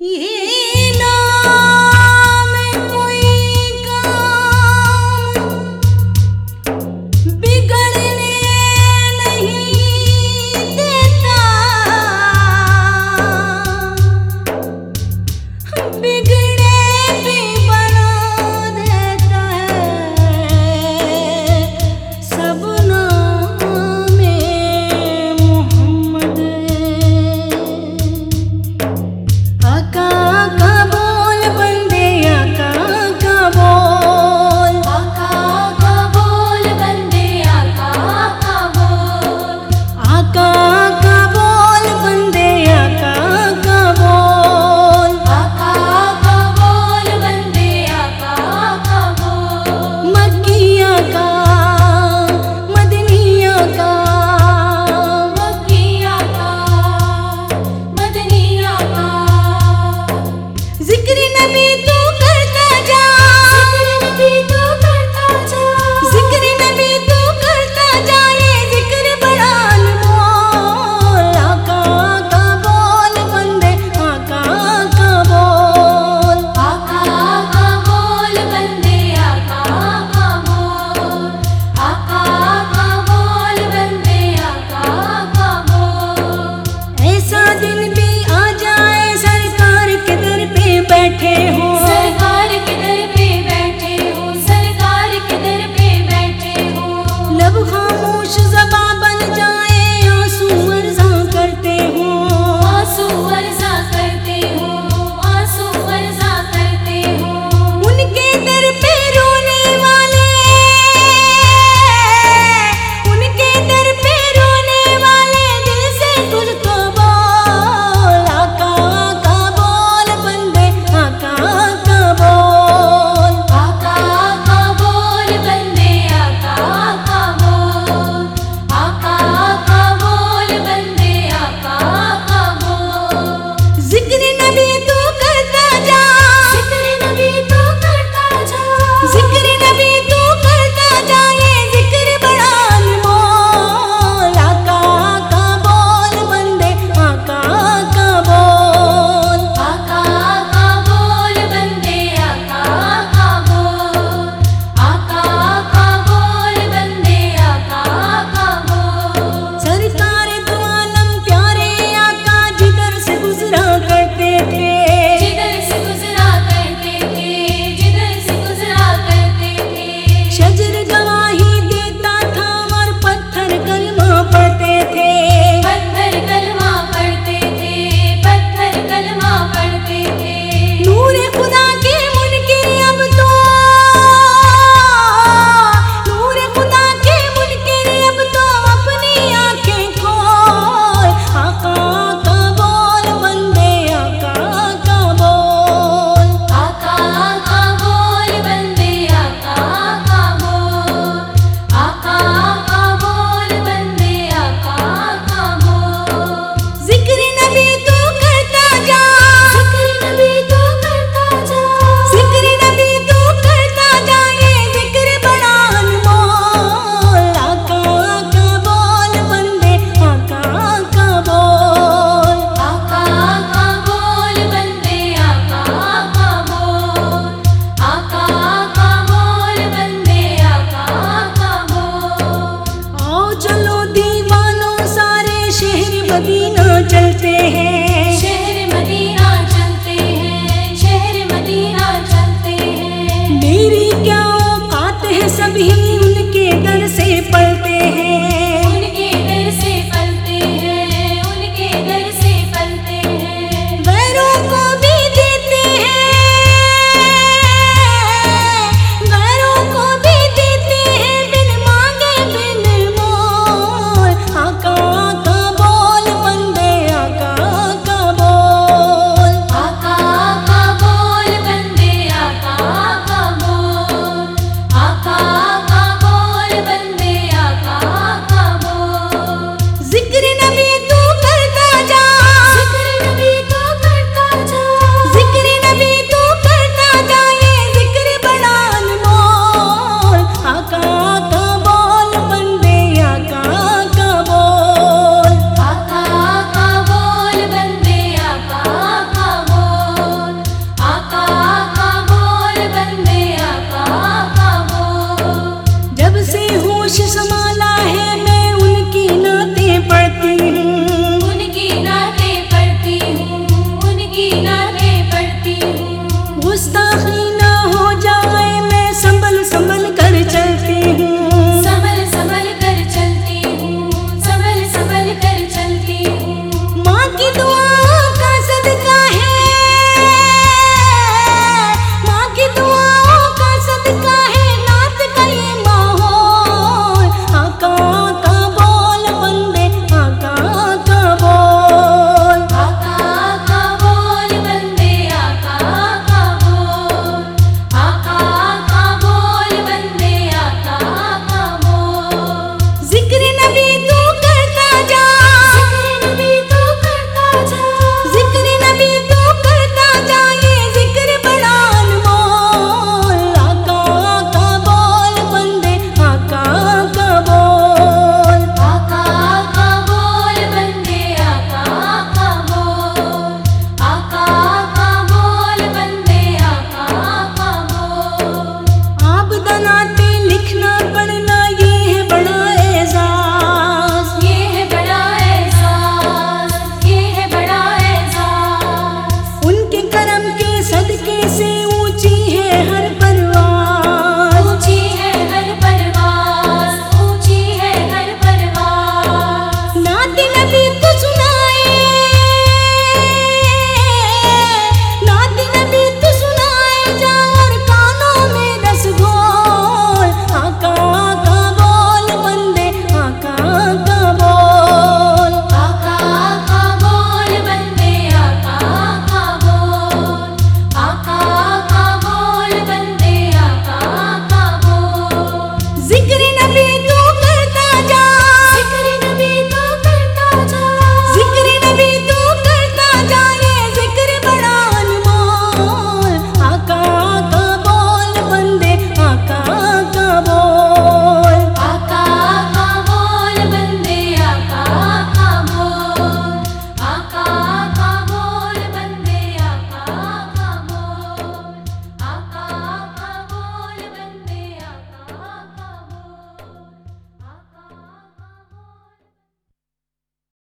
یہ کیا اوقات ہے سبھی